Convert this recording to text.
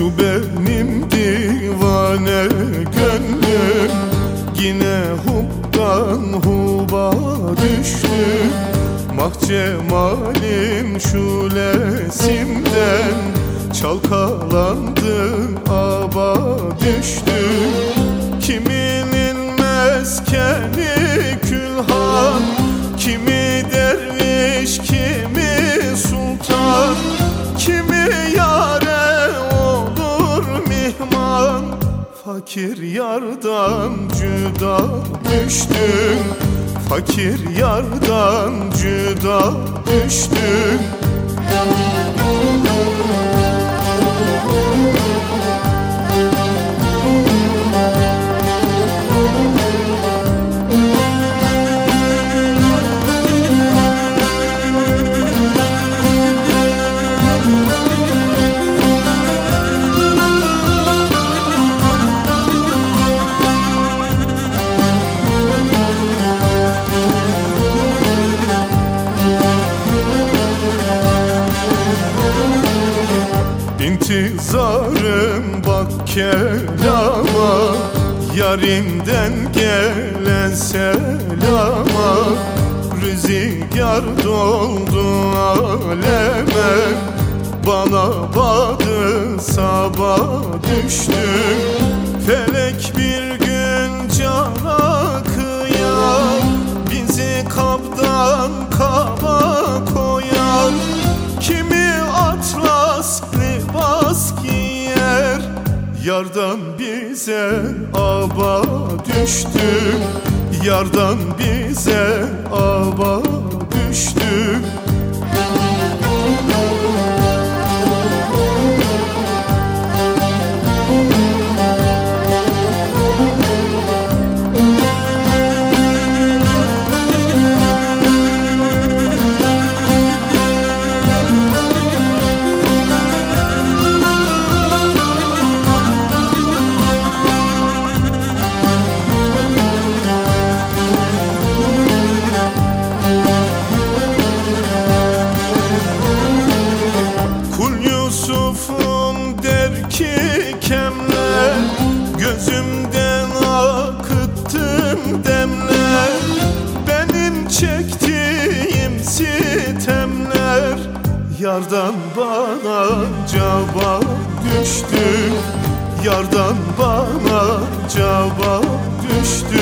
Şu benim divane gönlüm Yine hubdan huba düştü. Mahcemalim şulesimden Çalkalandı aba düştü. Kiminin meskeni Fakir yardan cüda düştüm Fakir yardan cüda düştüm İntizarım bak kelama Yarimden gelen selama. Rüzgar doldu aleme Bana badı sabah düştü. Felek bir gün cana kıyar Bizi kaptan kaba Yardan bize aba düştü. Yardan bize aba düştü Gözümden akıttım demler. Benim çektiğim sitemler. Yardan bana cevap düştü. Yardan bana cevap düştü